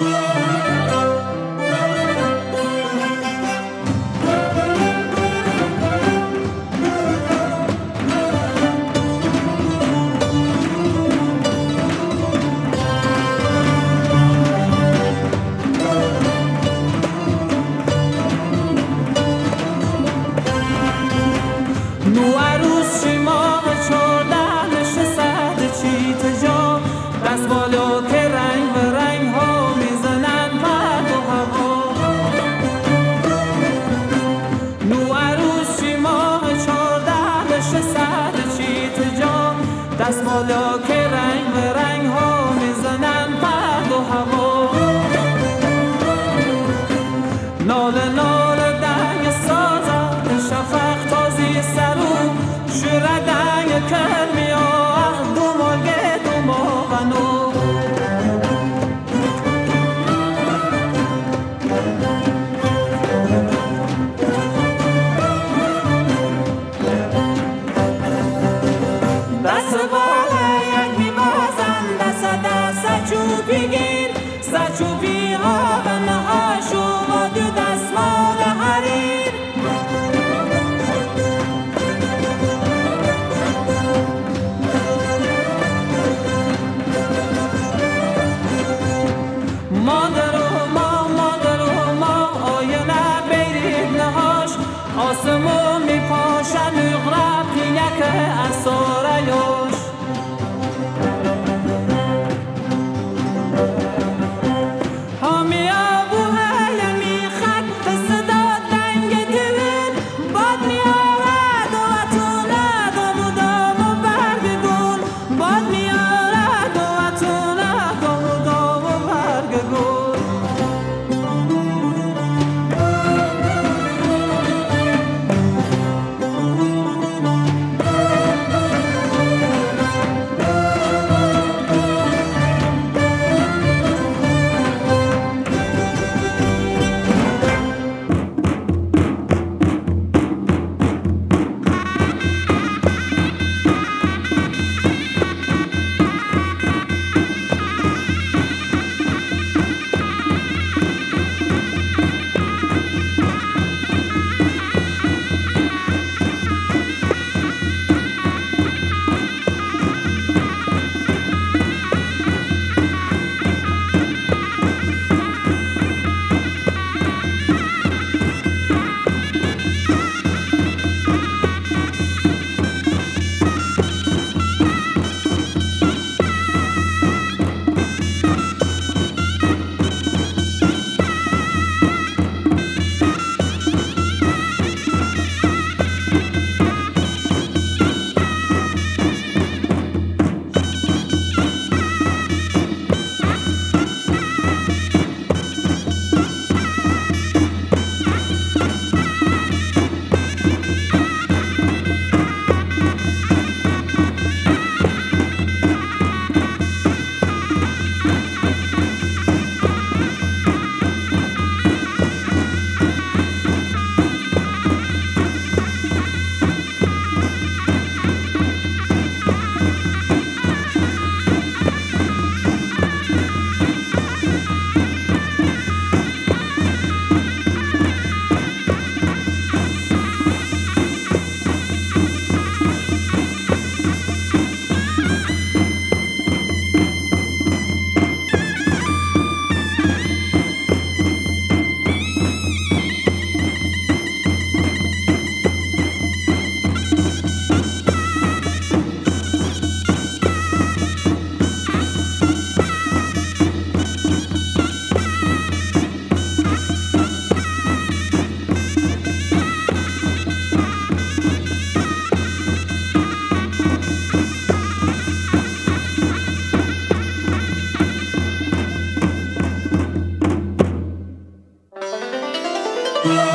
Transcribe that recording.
Música فق تازی سرو شردم. mother. Thank.